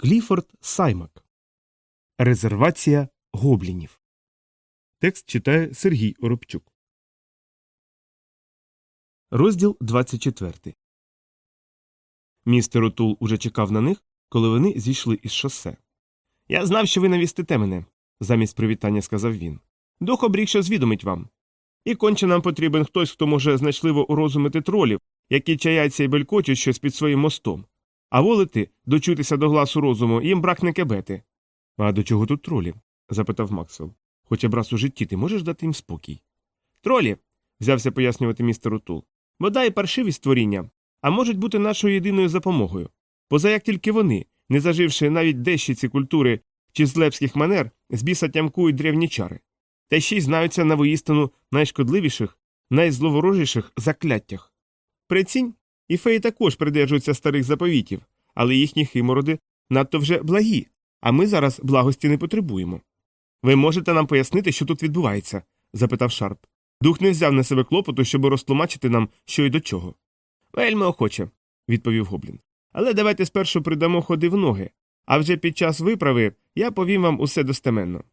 Кліфорд Саймак. Резервація гоблінів. Текст читає Сергій Оробчук. Розділ 24. Містер Отул уже чекав на них, коли вони зійшли із шосе. Я знав, що ви навістите мене, замість привітання сказав він. Дух обріг, що звідомить вам. І конче нам потрібен хтось, хто може значливо урозумити тролів, які чаяться і белькочуть щось під своїм мостом. А волити, дочутися до гласу розуму, їм бракне кебети. А до чого тут тролі? запитав Максвелл. Хоча б раз у житті ти можеш дати їм спокій. Тролі, взявся пояснювати містер Утул. Вода і паршиві створіння, а можуть бути нашою єдиною запомогою. Поза як тільки вони, не заживши навіть дещиці культури чи злепських манер, з біса тямкують древні чари. Та ще й знаються на воїстину найшкодливіших, найзловорожіших закляттях. Прицінь, і феї також придержуються старих заповітів, але їхні химороди надто вже благі, а ми зараз благості не потребуємо. Ви можете нам пояснити, що тут відбувається? запитав Шарп. Дух не взяв на себе клопоту, щоб розтлумачити нам, що й до чого. Вельми охоче, відповів Гоблін. Але давайте спершу придамо ходи в ноги, а вже під час виправи я повім вам усе достеменно.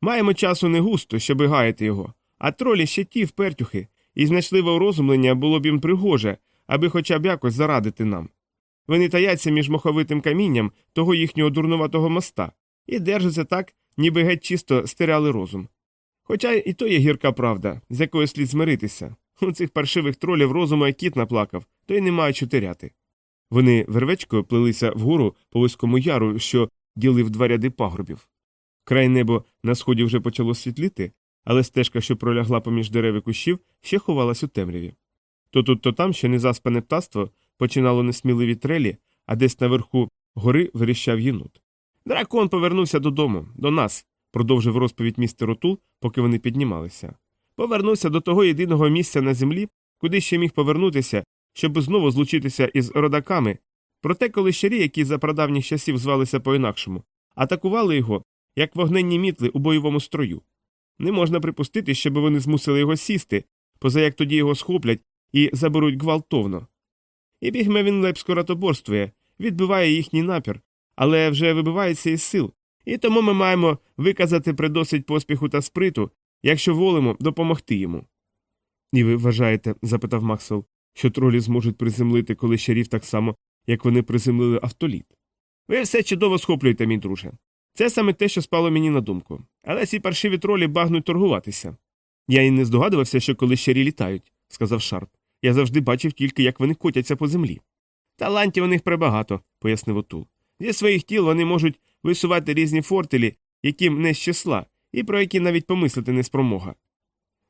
Маємо часу не густо, щоби гаяти його, а тролі ще ті впертюхи, і значливе урозумлення було б їм пригоже, аби хоча б якось зарадити нам. Вони таяться між моховитим камінням того їхнього дурнуватого моста і держаться так, ніби геть чисто стиряли розум. Хоча і то є гірка правда, з якою слід змиритися. У цих паршивих тролів розуму як кіт наплакав, то й немає чотиряти. Вони вервечкою плелися вгору по вузькому яру, що ділив два ряди пагорбів. Край небо на сході вже почало світліти, але стежка, що пролягла поміж дерев і кущів, ще ховалась у темряві. То тут, то там ще незаспане птаство починало несміливі трелі, а десь наверху гори виріщав єнот. Дракон повернувся додому, до нас, продовжив розповідь містер Отул, поки вони піднімалися. Повернувся до того єдиного місця на землі, куди ще міг повернутися, щоб знову злучитися із родаками. Проте, коли щирі, які за прадавніх часів звалися по інакшому, атакували його, як вогненні мітли у бойовому строю. Не можна припустити, щоб вони змусили його сісти, поза як тоді його схоплять і заберуть гвалтовно. І бігме він лепсько ратоборствує, відбиває їхній напір, але вже вибивається із сил, і тому ми маємо виказати при досить поспіху та сприту, якщо волимо допомогти йому. І ви вважаєте, запитав Максвелл, що тролі зможуть приземлити коліщарів так само, як вони приземлили автоліт. Ви все чудово схоплюєте, мій друже. Це саме те, що спало мені на думку. Але ці паршиві тролі багнуть торгуватися. Я і не здогадувався, що коліщарі літають, сказав Шарп. Я завжди бачив тільки, як вони котяться по землі. Талантів у них прибагато, пояснив Отул. Зі своїх тіл вони можуть висувати різні фортелі, яким несть числа, і про які навіть помислити не спромога.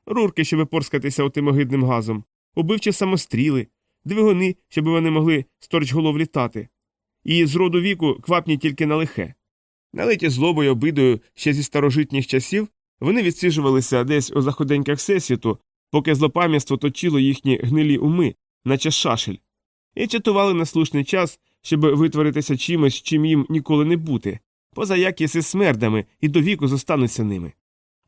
Рурки, щоб порскатися отим огидним газом, убивчі самостріли, двигуни, щоб вони могли сторч голов літати, і з роду віку квапні тільки на лихе. Налиті злобою обидою ще зі старожитніх часів, вони відсіжувалися десь у заходеньках всесвіту, поки злопам'ятство точило їхні гнилі уми, наче шашель, і чатували на слушний час, щоб витворитися чимось, чим їм ніколи не бути, поза як єси смердами і до віку зостануться ними.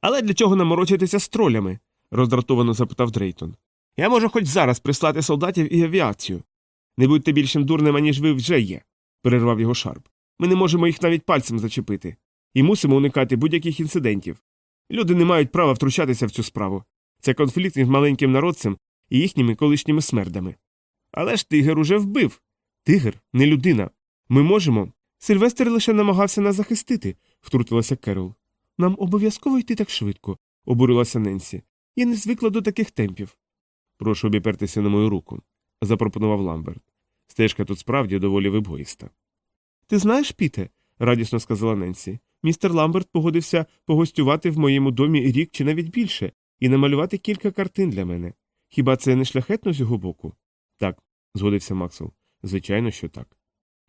Але для чого наморочитися з тролями? роздратовано запитав Дрейтон. Я можу хоч зараз прислати солдатів і авіацію. Не будьте більшим дурним, аніж ви вже є, перервав його Шарп. Ми не можемо їх навіть пальцем зачепити, і мусимо уникати будь-яких інцидентів. Люди не мають права втручатися в цю справу. Це конфлікт між маленьким народцем і їхніми колишніми смердами. Але ж тигр уже вбив. Тигр не людина. Ми можемо. Сильвестр лише намагався нас захистити, втрутилася Керол. Нам обов'язково йти так швидко, обурилася Ненсі. Я не звикла до таких темпів. Прошу обіпертися на мою руку, запропонував Ламберт. Стежка тут справді доволі вибоїста. Ти знаєш, Піте, радісно сказала Ненсі. Містер Ламберт погодився погостювати в моєму домі рік чи навіть більше, і намалювати кілька картин для мене. Хіба це не шляхетно з його боку? Так, згодився Максвелл. Звичайно, що так.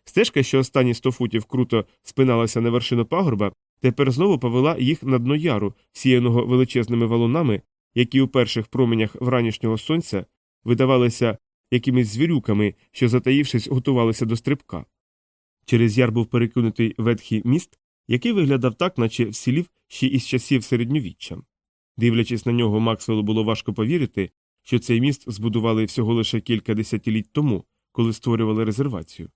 Стежка, що останні сто футів круто спиналася на вершину пагорба, тепер знову повела їх на дно яру, сіяного величезними валунами, які у перших променях вранішнього сонця видавалися якимись звірюками, що, затаївшись, готувалися до стрибка. Через яр був перекинутий ветхий міст, який виглядав так, наче всілів ще із часів середньовіччя. Дивлячись на нього, Максвеллу було важко повірити, що цей міст збудували всього лише кілька десятиліть тому, коли створювали резервацію.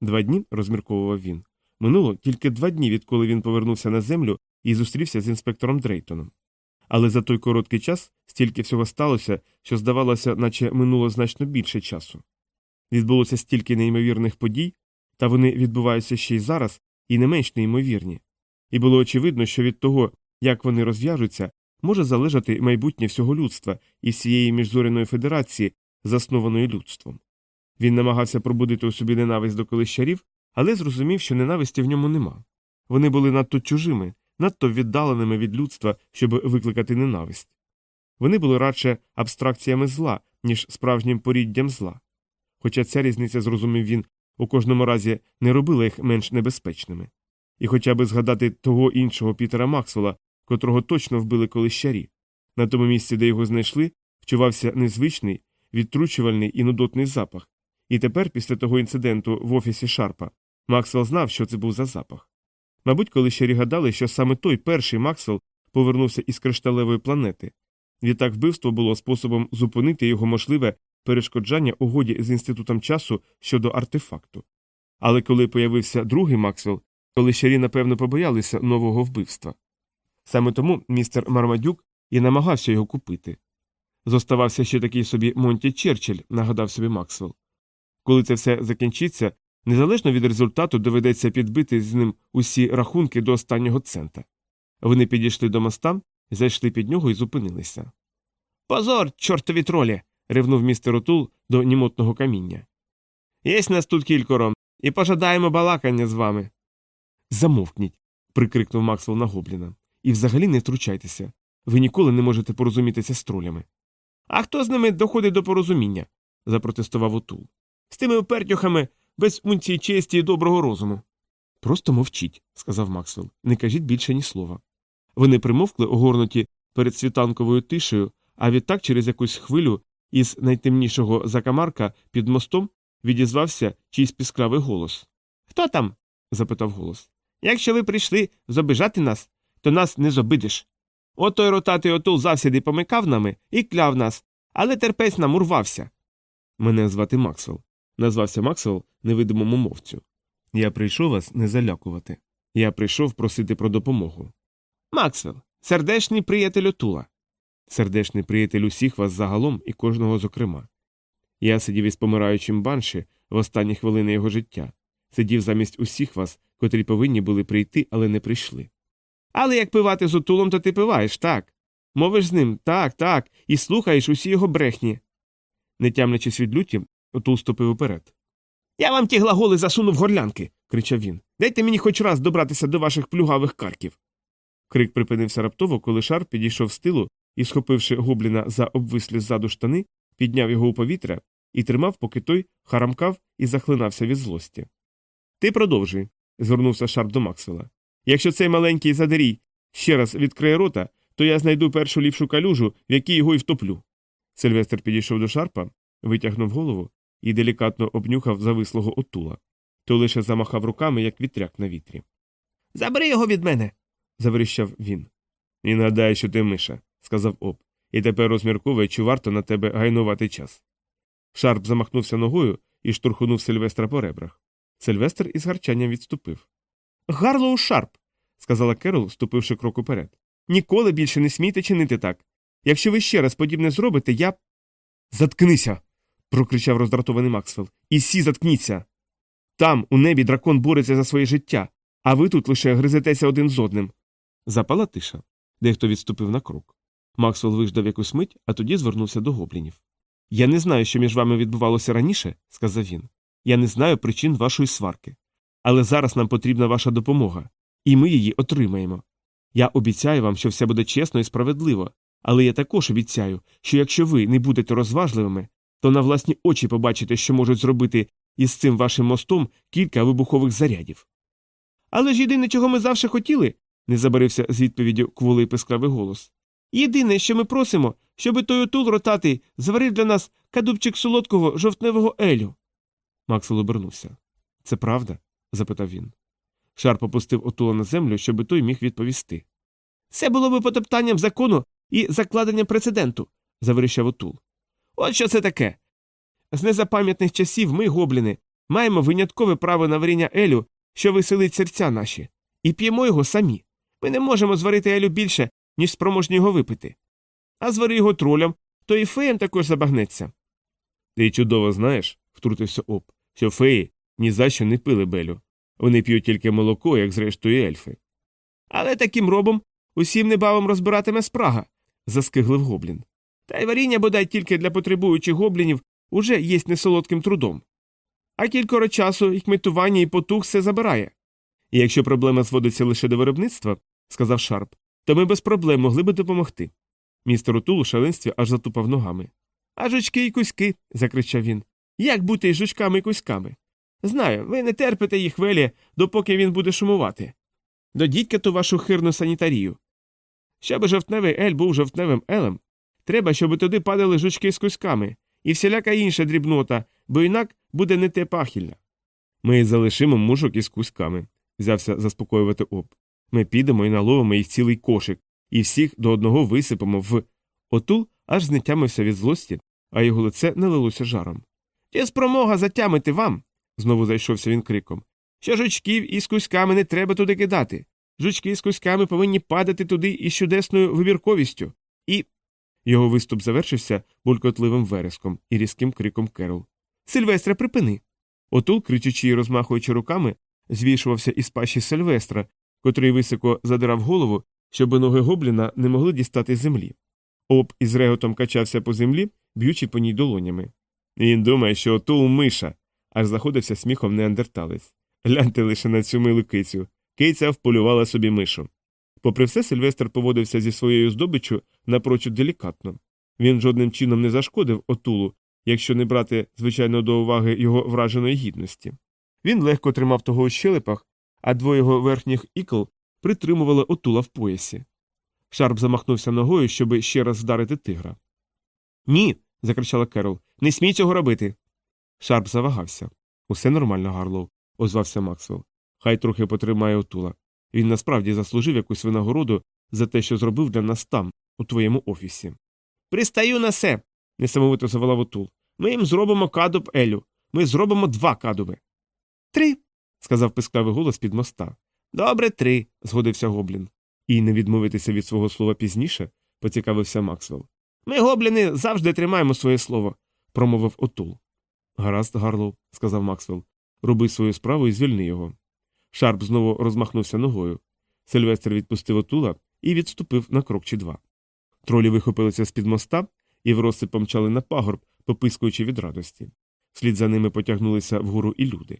Два дні, розмірковував він, Минуло тільки два дні, відколи він повернувся на землю і зустрівся з інспектором Дрейтоном. Але за той короткий час стільки всього сталося, що здавалося, наче минуло значно більше часу. Відбулося стільки неймовірних подій, та вони відбуваються ще й зараз, і не менш неймовірні. І було очевидно, що від того, як вони розв'яжуться, може залежати майбутнє всього людства і всієї міжзоряної федерації, заснованої людством. Він намагався пробудити у собі ненависть до колищарів, але зрозумів, що ненависті в ньому нема. Вони були надто чужими, надто віддаленими від людства, щоб викликати ненависть. Вони були радше абстракціями зла, ніж справжнім поріддям зла. Хоча ця різниця, зрозумів він, у кожному разі не робила їх менш небезпечними. І хоча би згадати того іншого Пітера Максвелла, котрого точно вбили колищарі. На тому місці, де його знайшли, вчувався незвичний, відтручувальний і нудотний запах. І тепер, після того інциденту в офісі Шарпа, Максвелл знав, що це був за запах. Мабуть, колищарі гадали, що саме той перший Максвелл повернувся із кришталевої планети. Відтак вбивство було способом зупинити його можливе перешкоджання угоді з інститутом часу щодо артефакту. Але коли появився другий Максвелл, колищарі, напевно, побоялися нового вбивства. Саме тому містер Мармадюк і намагався його купити. Зоставався ще такий собі Монті Черчилль, нагадав собі Максвелл. Коли це все закінчиться, незалежно від результату доведеться підбити з ним усі рахунки до останнього цента. Вони підійшли до моста, зайшли під нього і зупинилися. Позор, чортові тролі. ревнув містер Отул до німотного каміння. Єсть нас тут кількоро, і пожадаємо балакання з вами. Замовкніть. прикрикнув Максвелл на гобліна. І взагалі не втручайтеся. Ви ніколи не можете порозумітися з тролями. А хто з ними доходить до порозуміння? запротестував Отул. З тими опертюхами без унції честі і доброго розуму. Просто мовчіть, сказав Максвелл. Не кажіть більше ні слова. Вони примовкли, огорнуті перед світанковою тишею, а відтак через якусь хвилю із найтемнішого закамарка під мостом відізвався чийсь піскравий голос. Хто там? запитав голос. Якщо ви прийшли зобижати нас, то нас не зобидиш. От той ротатий отул завсіди помикав нами і кляв нас, але терпець нам урвався. Мене звати Максвелл. Назвався Максвелл невидимому мовцю. Я прийшов вас не залякувати. Я прийшов просити про допомогу. Максвелл, сердечний приятель Отула. Сердечний приятель усіх вас загалом і кожного зокрема. Я сидів із помираючим банші в останні хвилини його життя, сидів замість усіх вас, котрі повинні були прийти, але не прийшли. Але як пивати з отулом, то ти пиваєш, так. Мовиш з ним так, так, і слухаєш усі його брехні. Не тямлячись від люті, отул ступив уперед. Я вам ті глаголи засуну в горлянки, кричав він. Дайте мені хоч раз добратися до ваших плюгавих карків. Крик припинився раптово, коли Шарп підійшов з тилу і, схопивши гобліна за обвислі ззаду штани, підняв його у повітря і тримав, поки той харамкав і захлинався від злості. Ти продовжуй, звернувся Шарп до Максвелла. Якщо цей маленький задерій ще раз відкриє рота, то я знайду першу ліпшу калюжу, в якій його й втоплю. Сильвестр підійшов до Шарпа, витягнув голову і делікатно обнюхав завислого отула. Той лише замахав руками, як вітряк на вітрі. Забери його від мене. заверіщав він. І нагадай, що ти миша, сказав Оп, і тепер розмірковує, чи варто на тебе гайнувати час. Шарп замахнувся ногою і штурхунув Сильвестра по ребрах. Сильвестр із гарчанням відступив. Гарлоу Шарп, сказала Керол, ступивши крок уперед. Ніколи більше не смійте чинити так. Якщо ви ще раз подібне зробите, я. Заткнися. прокричав роздратований Максвелл. І всі заткніться. Там, у небі, дракон бореться за своє життя, а ви тут лише гризетеся один з одним. Запала тиша. Дехто відступив на крок. Максвелл виждав якусь мить, а тоді звернувся до гоблінів. Я не знаю, що між вами відбувалося раніше, сказав він. Я не знаю причин вашої сварки. Але зараз нам потрібна ваша допомога, і ми її отримаємо. Я обіцяю вам, що все буде чесно і справедливо, але я також обіцяю, що якщо ви не будете розважливими, то на власні очі побачите, що можуть зробити із цим вашим мостом кілька вибухових зарядів. Але ж єдине, чого ми завжди хотіли, не забарився з відповіддю кволий пискравий голос. Єдине, що ми просимо, щоби той отул ротатий зварив для нас кадубчик солодкого жовтневого елю. Максвелл обернувся. Це правда? Запитав він. Шар попустив отула на землю, щоби той міг відповісти. Це було би потоптанням закону і закладенням прецеденту, заверіщав отул. От що це таке. З незапам'ятних часів ми, гобліни, маємо виняткове право на варіння елю що веселить серця наші, і п'ємо його самі. Ми не можемо зварити Елю більше, ніж спроможні його випити. А звари його тролям, то і феям також забагнеться. Ти чудово знаєш, втрутився Оп, що феї ні за що не пили белю. Вони п'ють тільки молоко, як зрештою ельфи. Але таким робом усім небавом розбиратиме спрага, заскиглив гоблін. Та й варіння бодай тільки для потребуючих гоблінів уже єсть несолодким трудом. А кількоро часу і кметування і потух все забирає. І якщо проблема зводиться лише до виробництва, сказав Шарп, то ми без проблем могли би допомогти. Містер Отул у шаленстві аж затупав ногами. А жучки і кузьки. закричав він. Як бути із жучками і кузьками? Знаю, ви не терпите їх в елі, допоки він буде шумувати. До дідька ту вашу хирну санітарію. Щоби жовтневий ель був жовтневим елем, треба, щоб туди падали жучки з кузьками і всіляка інша дрібнота, бо інак буде не те пахільна. Ми залишимо мушок із кузьками, взявся заспокоювати об. Ми підемо і наловимо їх цілий кошик, і всіх до одного висипемо в. Отул аж знетямився від злості, а його лице не лилося жаром. Чи спромога затямити вам, знову зайшовся він криком, що жучків із кузьками не треба туди кидати. Жучки з кузьками повинні падати туди із чудесною вибірковістю. І. Його виступ завершився булькотливим вереском і різким криком Керол. Сильвестре, припини. Отул, кричучи і розмахуючи руками, звішувався із пащі Сильвестра, котрий високо задирав голову, щоб ноги гобліна не могли дістати землі. Об із реготом качався по землі, б'ючи по ній долонями. Він думає, що отул миша, аж заходився сміхом неандерталець. Гляньте лише на цю милу кицю. Киця вполювала собі мишу. Попри все, Сильвестр поводився зі своєю здобиччю напрочуд делікатно. Він жодним чином не зашкодив отулу, якщо не брати, звичайно, до уваги його враженої гідності. Він легко тримав того у щелепах, а двоє його верхніх ікл притримували отула в поясі. Шарп замахнувся ногою, щоб ще раз вдарити тигра. Ні. закричала Керол. Не смій цього робити. Шарп завагався. Усе нормально, Гарлоу, озвався Максвелл. Хай трохи потримає отула. Він насправді заслужив якусь винагороду за те, що зробив для нас там, у твоєму офісі. Пристаю на се. несамовито заволав отул. Ми їм зробимо кадуб Елю. Ми зробимо два кадуби. Три. сказав пискавий голос під моста. Добре, три, згодився Гоблін. І не відмовитися від свого слова пізніше, поцікавився Максвелл. Ми, гобліни, завжди тримаємо своє слово, промовив отул. Гаразд, Гарлоу, сказав Максвелл. Роби свою справу і звільни його. Шарп знову розмахнувся ногою. Сильвестр відпустив отула і відступив на крок чи два. Тролі вихопилися з під моста і врозсип помчали на пагорб, попискуючи від радості. Слід за ними потягнулися вгору і люди.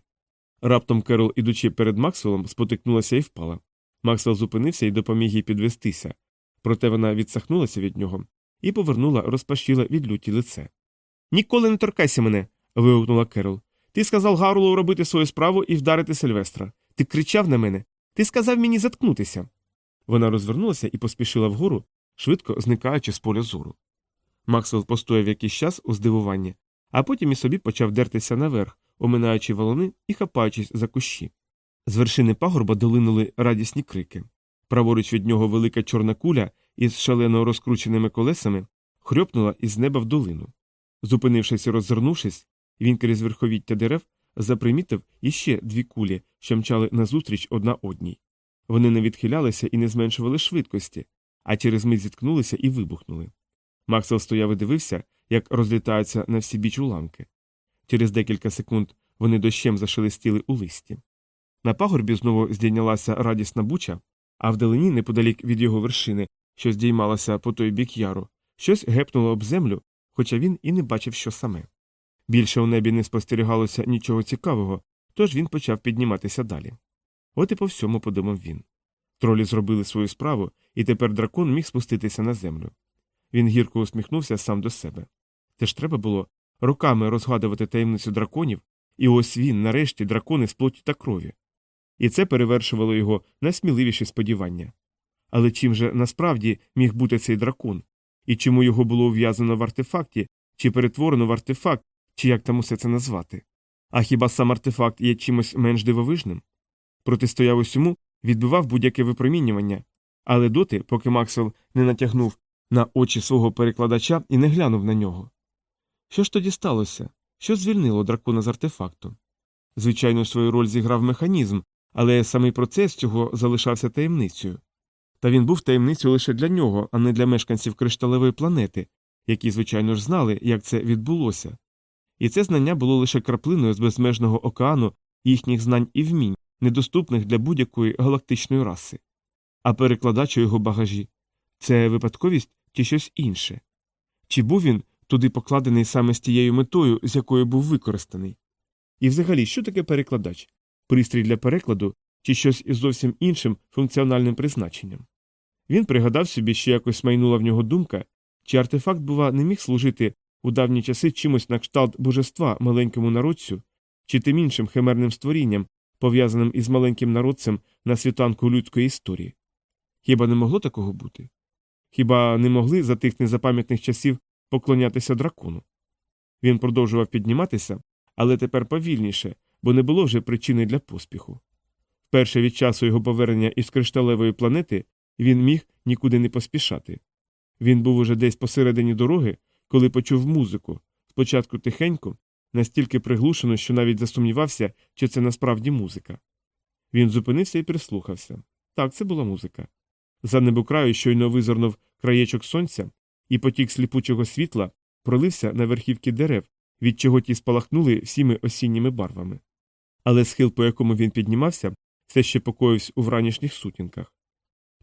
Раптом Керол, ідучи перед Максвеллом, спотикнулася і впала. Максвелл зупинився і допоміг їй підвестися, проте вона відсахнулася від нього і повернула, розпашіла від люті лице. Ніколи не торкайся мене. Вигукнула Керол. Ти сказав Гарлоу робити свою справу і вдарити Сильвестра. Ти кричав на мене. Ти сказав мені заткнутися. Вона розвернулася і поспішила вгору, швидко зникаючи з поля зору. Максвелл постояв якийсь час у здивуванні, а потім і собі почав дертися наверх, оминаючи валуни і хапаючись за кущі. З вершини пагорба долинули радісні крики. Праворуч від нього велика чорна куля із шалено розкрученими колесами хрьопнула із неба в долину. Зупинившись і роззирнувшись, він крізь верховіття дерев запримітив іще дві кулі, що мчали назустріч одна одній. Вони не відхилялися і не зменшували швидкості, а через мить зіткнулися і вибухнули. Максвелл стояв і дивився, як розлітаються на всі біч уламки. Через декілька секунд вони дощем зашелестіли у листі. На пагорбі знову здійнялася радісна буча, а вдалині, неподалік від його вершини, що здіймалася по той бік яру, щось гепнуло об землю, хоча він і не бачив, що саме. Більше у небі не спостерігалося нічого цікавого, тож він почав підніматися далі. От і по всьому подумав він. Тролі зробили свою справу, і тепер дракон міг спуститися на землю. Він гірко усміхнувся сам до себе. Теж треба було руками розгадувати таємницю драконів, і ось він, нарешті, дракони з плоті та крові. І це перевершувало його найсміливіші сподівання. Але чим же насправді міг бути цей дракон, і чому його було ув'язано в артефакті, чи перетворено в артефакт, чи як там усе це назвати? А хіба сам артефакт є чимось менш дивовижним? Протистояв усьому, відбивав будь-яке випромінювання, але доти, поки Максвелл не натягнув на очі свого перекладача і не глянув на нього. Що ж тоді сталося? Що звільнило дракона з артефакту? Звичайно, свою роль зіграв механізм, але самий процес цього залишався таємницею. Та він був таємницею лише для нього, а не для мешканців кришталевої планети, які, звичайно ж, знали, як це відбулося. І це знання було лише краплиною з безмежного океану їхніх знань і вмінь, недоступних для будь-якої галактичної раси. А перекладач у його багажі це випадковість чи щось інше? Чи був він туди покладений саме з тією метою, з якою був використаний? І взагалі, що таке перекладач? Пристрій для перекладу чи щось із зовсім іншим функціональним призначенням? Він пригадав собі, що якось майнула в нього думка, чи артефакт, бува, не міг служити у давні часи чимось на кшталт божества маленькому народцю, чи тим іншим химерним створінням, пов'язаним із маленьким народцем на світанку людської історії. Хіба не могло такого бути? Хіба не могли за тих незапам'ятних часів поклонятися дракону? Він продовжував підніматися, але тепер повільніше, бо не було вже причини для поспіху. Вперше від часу його повернення із кришталевої планети він міг нікуди не поспішати. Він був уже десь посередині дороги, коли почув музику, спочатку тихенько, настільки приглушено, що навіть засумнівався, чи це насправді музика. Він зупинився і прислухався. Так, це була музика. За небокраю щойно визирнув краєчок сонця, і потік сліпучого світла пролився на верхівки дерев, від чого ті спалахнули всіми осінніми барвами. Але схил, по якому він піднімався, все ще покоївся у вранішніх сутінках.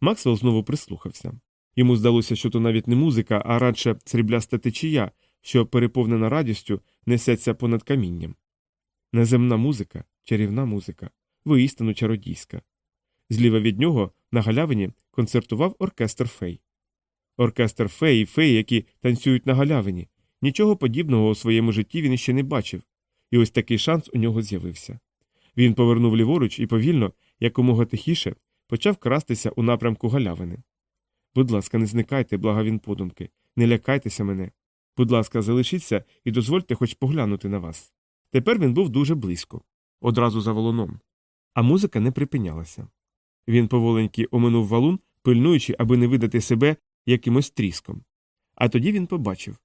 Максвелл знову прислухався. Йому здалося, що то навіть не музика, а радше срібляста течія, що, переповнена радістю, несеться понад камінням. Неземна музика, чарівна музика, воістину чародійська. Зліва від нього на галявині концертував оркестр фей. Оркестр фей і фей, які танцюють на галявині. Нічого подібного у своєму житті він іще не бачив, і ось такий шанс у нього з'явився. Він повернув ліворуч і повільно, якомога тихіше, почав крастися у напрямку галявини. Будь ласка, не зникайте, блага він подумки, не лякайтеся мене. Будь ласка, залишіться і дозвольте хоч поглянути на вас. Тепер він був дуже близько, одразу за волоном. А музика не припинялася. Він поволеньки оминув валун, пильнуючи, аби не видати себе якимось тріском. А тоді він побачив.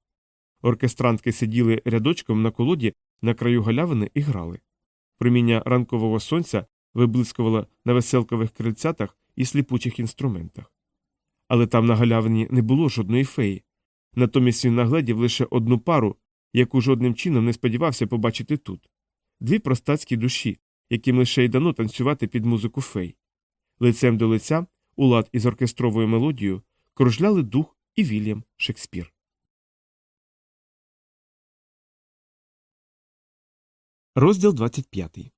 Оркестрантки сиділи рядочком на колоді на краю галявини і грали. Проміння ранкового сонця виблискувало на веселкових крильцятах і сліпучих інструментах. Але там на галявині не було жодної феї. Натомість він нагледів лише одну пару, яку жодним чином не сподівався побачити тут дві простацькі душі, яким лише й дано танцювати під музику фей. Лицем до лиця, у лад із оркестровою мелодією, кружляли дух і Вільям Шекспір. Розділ 25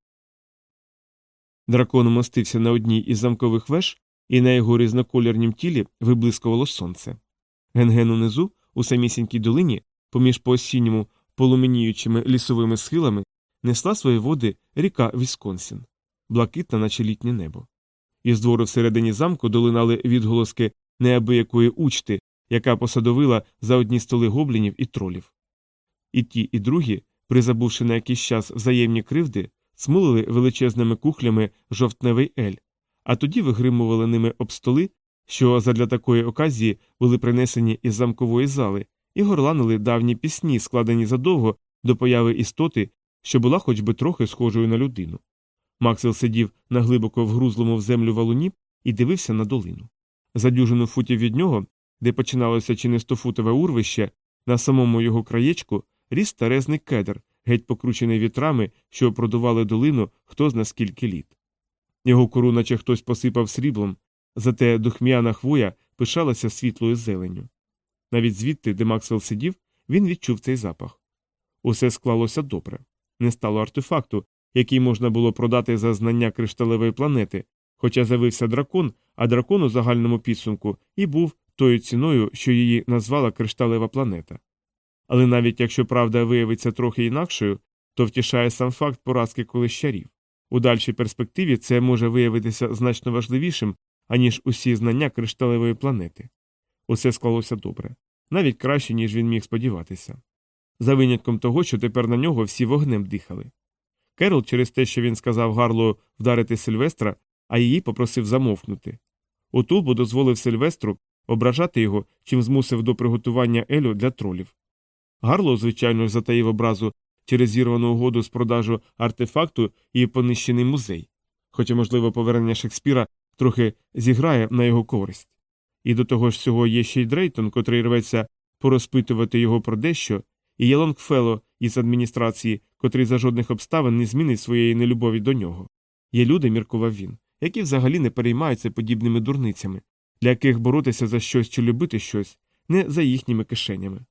Дракон умостився на одній із замкових веж, і на його різнокольорнім тілі виблискувало сонце. Генген унизу, у самісінькій долині, поміж по осінньому полуменіючими лісовими схилами, несла свої води ріка Вісконсін, блакитна, наче літнє небо. Із двору всередині замку долинали відголоски неабиякої учти, яка посадовила за одні столи гоблінів і тролів. І ті, і другі, призабувши на якийсь час взаємні кривди, смулили величезними кухлями жовтневий ель, а тоді вигримували ними об столи, що задля такої оказії були принесені із замкової зали, і горланили давні пісні, складені задовго до появи істоти, що була хоч би трохи схожою на людину. Максвелл сидів на глибоко вгрузлому в землю валуні і дивився на долину. За дюжину футів від нього, де починалося чи не стофутове урвище, на самому його краєчку ріс старезний кедр, геть покручений вітрами, що продували долину хто зна скільки літ. Його кору, наче хтось посипав сріблом, зате духмяна хвоя пишалася світлою зеленню. Навіть звідти, де Максвелл сидів, він відчув цей запах. Усе склалося добре. Не стало артефакту, який можна було продати за знання кришталевої планети, хоча з'явився дракон, а дракон у загальному підсумку і був тою ціною, що її назвала кришталева планета. Але навіть якщо правда виявиться трохи інакшою, то втішає сам факт поразки колищарів. У дальшій перспективі це може виявитися значно важливішим, аніж усі знання кришталевої планети. Усе склалося добре, навіть краще, ніж він міг сподіватися. За винятком того, що тепер на нього всі вогнем дихали. Керол через те, що він сказав Гарлу вдарити Сильвестра, а її попросив замовкнути. Утулбу дозволив Сильвестру ображати його, чим змусив до приготування Елю для тролів. Гарлоу, звичайно, затаїв образу через зірвану угоду з продажу артефакту і понищений музей. хоча, можливо, повернення Шекспіра трохи зіграє на його користь. І до того ж всього є ще й Дрейтон, котрий рветься порозпитувати його про дещо, і є Лонгфелло із адміністрації, котрий за жодних обставин не змінить своєї нелюбові до нього. Є люди, міркував він, які взагалі не переймаються подібними дурницями, для яких боротися за щось чи любити щось не за їхніми кишенями.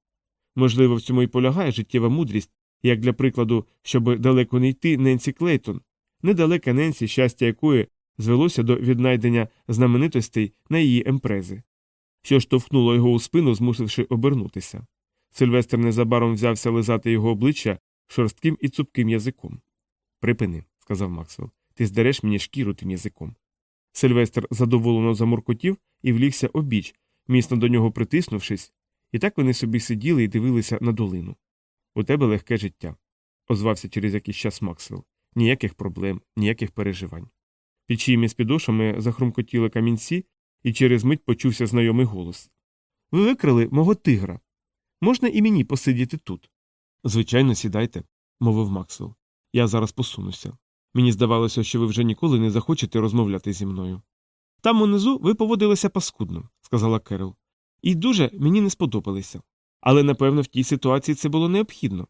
Можливо, в цьому і полягає життєва мудрість, як для прикладу, щоб далеко не йти Ненсі Клейтон, недалека Ненсі, щастя якої звелося до віднайдення знаменитостей на її емпрези, що штовхнуло його у спину, змусивши обернутися. Сильвестр незабаром взявся лизати його обличчя шорстким і цупким язиком. Припини, сказав Максвелл, ти здереш мені шкіру тим язиком. Сильвестр задоволено замуркотів і влігся обіч, міцно до нього притиснувшись, і так вони собі сиділи і дивилися на долину. У тебе легке життя, озвався через якийсь час Максвелл. Ніяких проблем, ніяких переживань. Під чиїми спідошами захрумкотіли камінці, і через мить почувся знайомий голос. Ви викрили мого тигра. Можна і мені посидіти тут? Звичайно, сідайте, мовив Максвелл. Я зараз посунуся. Мені здавалося, що ви вже ніколи не захочете розмовляти зі мною. Там унизу ви поводилися паскудно, сказала Керол. І дуже мені не сподобалися. Але, напевно, в тій ситуації це було необхідно.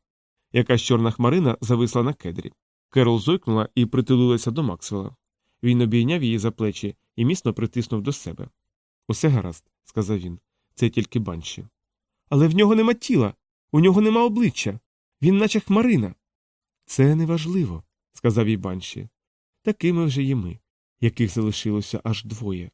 Якась чорна хмарина зависла на кедрі. Керол зойкнула і притулилася до Максвелла. Він обійняв її за плечі і міцно притиснув до себе. Усе гаразд, сказав він. Це тільки банші. Але в нього нема тіла, у нього нема обличчя. Він наче хмарина. Це неважливо, сказав їй банші. Такими вже є ми, яких залишилося аж двоє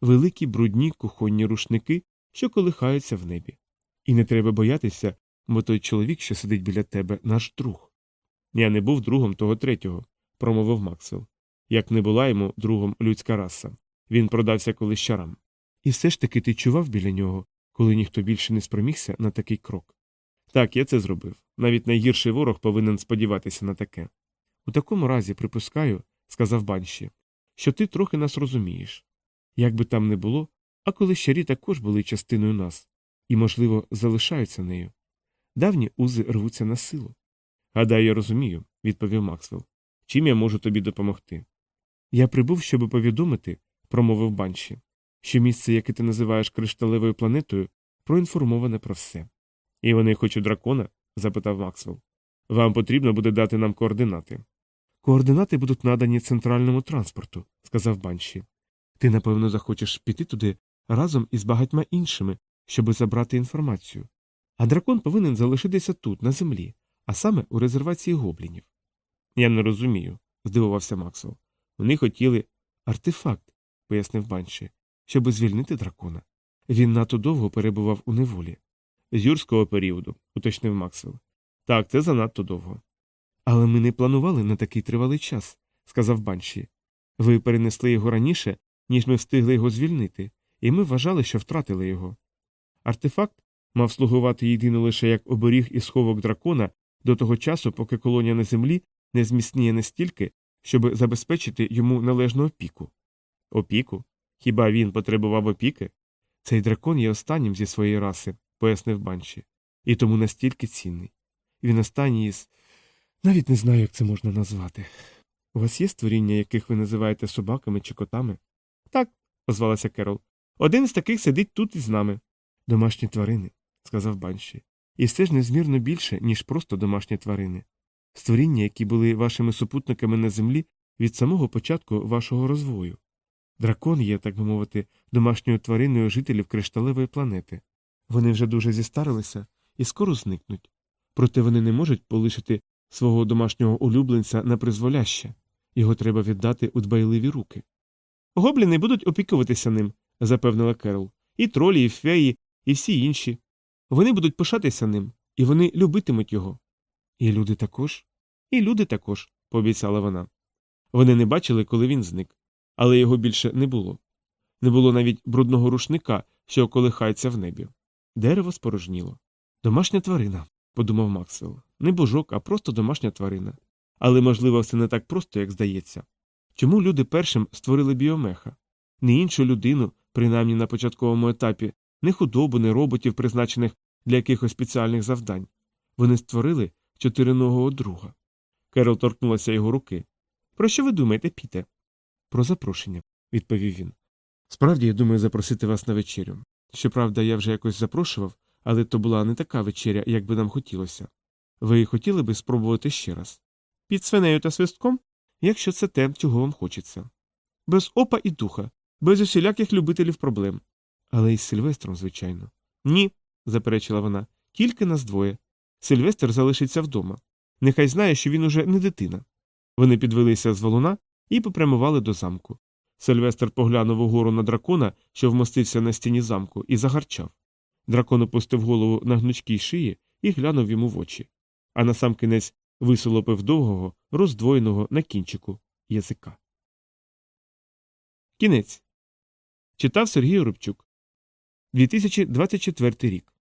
великі брудні кухонні рушники, що колихаються в небі. І не треба боятися, бо той чоловік, що сидить біля тебе, наш друг. Я не був другом того третього, промовив Максвелл. Як не була йому другом людська раса. Він продався колись щарам. І все ж таки ти чував біля нього, коли ніхто більше не спромігся на такий крок. Так, я це зробив. Навіть найгірший ворог повинен сподіватися на таке. У такому разі, припускаю, сказав банші, що ти трохи нас розумієш. Як би там не було, а коли щарі також були частиною нас, і, можливо, залишаються нею. Давні узи рвуться на силу. Гадаю, я розумію, відповів Максвелл. Чим я можу тобі допомогти? Я прибув, щоб повідомити, промовив банші, що місце, яке ти називаєш кришталевою планетою, проінформоване про все. І вони хочуть дракона? запитав Максвелл. Вам потрібно буде дати нам координати. Координати будуть надані центральному транспорту, сказав банші. Ти, напевно, захочеш піти туди разом із багатьма іншими, щоби забрати інформацію. А дракон повинен залишитися тут, на землі, а саме у резервації гоблінів. Я не розумію, здивувався Максвелл. Вони хотіли артефакт, пояснив банші, щоби звільнити дракона. Він надто довго перебував у неволі. З юрського періоду, уточнив Максвелл. Так, це занадто довго. Але ми не планували на такий тривалий час, сказав банші. Ви перенесли його раніше, ніж ми встигли його звільнити, і ми вважали, що втратили його. Артефакт мав слугувати єдино лише як оберіг і сховок дракона до того часу, поки колонія на землі не зміцніє настільки, щоб забезпечити йому належну опіку. Опіку? Хіба він потребував опіки? Цей дракон є останнім зі своєї раси, пояснив банші, і тому настільки цінний. Він останній із. навіть не знаю, як це можна назвати. У вас є створіння, яких ви називаєте собаками чи котами? Так, озвалася Керол. Один з таких сидить тут із нами. Домашні тварини, сказав банші. І все ж незмірно більше, ніж просто домашні тварини. Створіння, які були вашими супутниками на землі від самого початку вашого розвою. Дракон є, так би мовити, домашньою твариною жителів кришталевої планети. Вони вже дуже зістарилися і скоро зникнуть. Проте вони не можуть полишити свого домашнього улюбленця на призволяще, його треба віддати у дбайливі руки. Гобліни будуть опікуватися ним, запевнила Керол, і тролі, і феї, і всі інші. Вони будуть пишатися ним, і вони любитимуть його. І люди також? І люди також, пообіцяла вона. Вони не бачили, коли він зник, але його більше не було. Не було навіть брудного рушника, що колихається в небі. Дерево спорожніло. Домашня тварина, подумав Максвелл. Не божок, а просто домашня тварина. Але, можливо, все не так просто, як здається. Чому люди першим створили біомеха? Не іншу людину, принаймні на початковому етапі, не худобу, не роботів, призначених для якихось спеціальних завдань. Вони створили чотириногого друга. Керол торкнулася його руки. Про що ви думаєте, Піте? Про запрошення, відповів він. Справді, я думаю запросити вас на вечерю. Щоправда, я вже якось запрошував, але то була не така вечеря, як би нам хотілося. Ви хотіли би спробувати ще раз? Під свинею та свистком, якщо це те, чого вам хочеться. Без опа і духа, без усіляких любителів проблем. Але із Сильвестром, звичайно. Ні, заперечила вона, тільки нас двоє. Сильвестр залишиться вдома. Нехай знає, що він уже не дитина. Вони підвелися з валуна і попрямували до замку. Сильвестр поглянув угору на дракона, що вмостився на стіні замку, і загарчав. Дракон опустив голову на гнучкій шиї і глянув йому в очі, а насамкінець висолопив довгого, роздвоєного на кінчику язика. Кінець. Читав Сергій Рубчук. 2024 рік.